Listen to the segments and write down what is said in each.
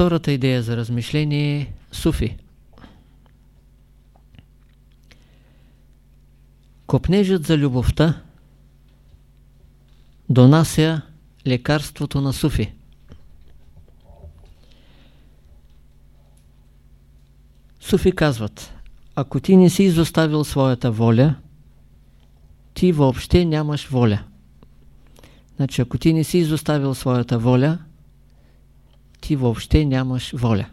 втората идея за размишление е суфи. Копнежът за любовта донася лекарството на суфи. Суфи казват, ако ти не си изоставил своята воля, ти въобще нямаш воля. Значи, ако ти не си изоставил своята воля, ти въобще нямаш воля.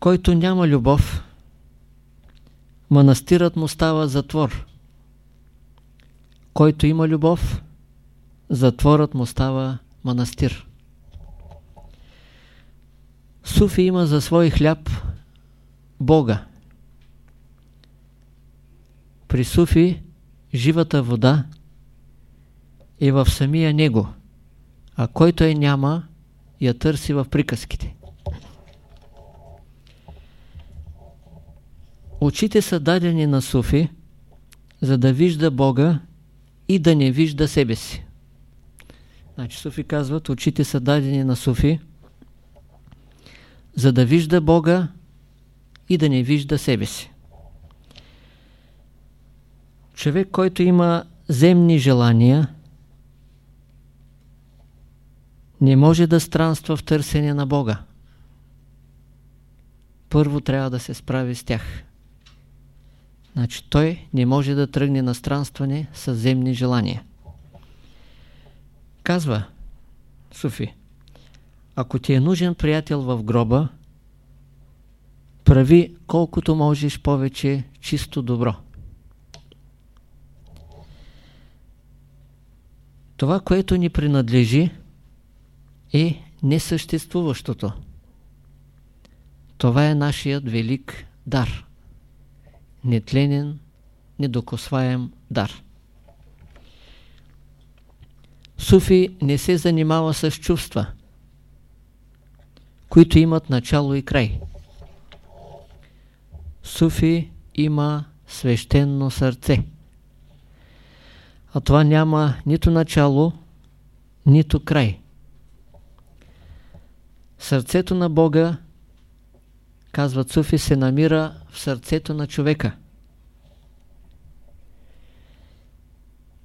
Който няма любов, манастирът му става затвор. Който има любов, затворът му става манастир. Суфи има за свой хляб Бога. При Суфи живата вода е в самия него, а който е няма, я търси в приказките. Очите са дадени на Суфи, за да вижда Бога и да не вижда себе си. Значи Суфи казват, очите са дадени на Суфи, за да вижда Бога и да не вижда себе си. Човек, който има земни желания, не може да странства в търсене на Бога. Първо трябва да се справи с тях. Значи той не може да тръгне на странстване с земни желания. Казва Суфи, ако ти е нужен приятел в гроба, прави колкото можеш повече чисто добро. Това, което ни принадлежи, е несъществуващото. Това е нашият велик дар. Нетленен, недокосваем дар. Суфи не се занимава с чувства, които имат начало и край. Суфи има свещено сърце. А това няма нито начало, нито край. Сърцето на Бога, казват Суфи, се намира в сърцето на човека.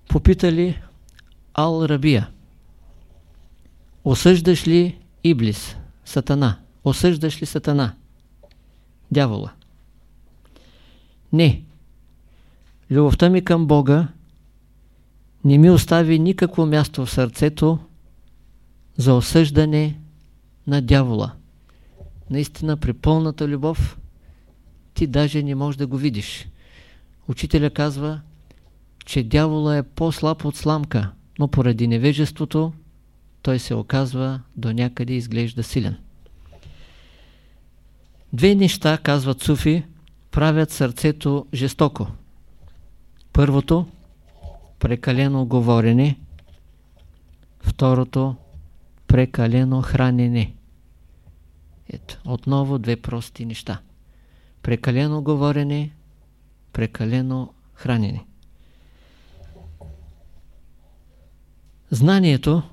Попитали Ал-Рабия Осъждаш ли Иблис, Сатана? Осъждаш ли Сатана? Дявола. Не. Любовта ми към Бога не ми остави никакво място в сърцето за осъждане на дявола. Наистина при пълната любов ти даже не можеш да го видиш. Учителя казва, че дявола е по-слаб от сламка, но поради невежеството той се оказва до някъде изглежда силен. Две неща, казват суфи, правят сърцето жестоко. Първото – прекалено говорене. Второто – прекалено хранене. Ето, отново две прости неща. Прекалено говорене, прекалено хранене. Знанието,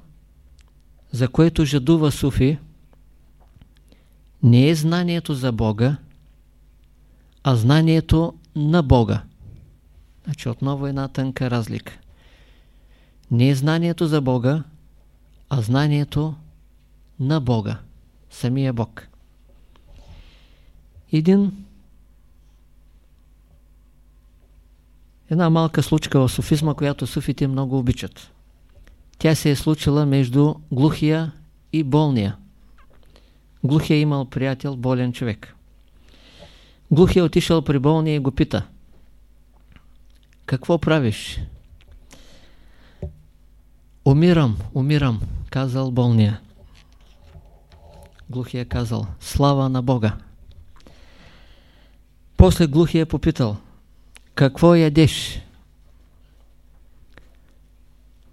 за което жадува Суфи, не е знанието за Бога, а знанието на Бога. Значи отново една тънка разлика. Не е знанието за Бога, а знанието на Бога. Самия Бог. Един една малка случка в суфизма, която суфите много обичат. Тя се е случила между глухия и болния. Глухия имал приятел, болен човек. Глухия отишъл при болния и го пита. Какво правиш? Умирам, умирам, казал болния. Глухия казал, слава на Бога. После глухия попитал, какво ядеш?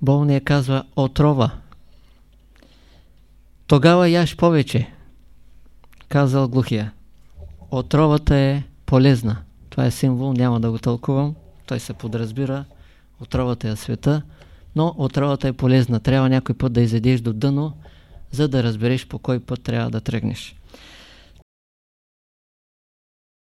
Болния казва, отрова. Тогава яш повече, казал глухия. Отровата е полезна. Това е символ, няма да го тълкувам. Той се подразбира. Отровата е света, но отровата е полезна. Трябва някой път да изедеш до дъно, за да разбереш по кой път трябва да тръгнеш.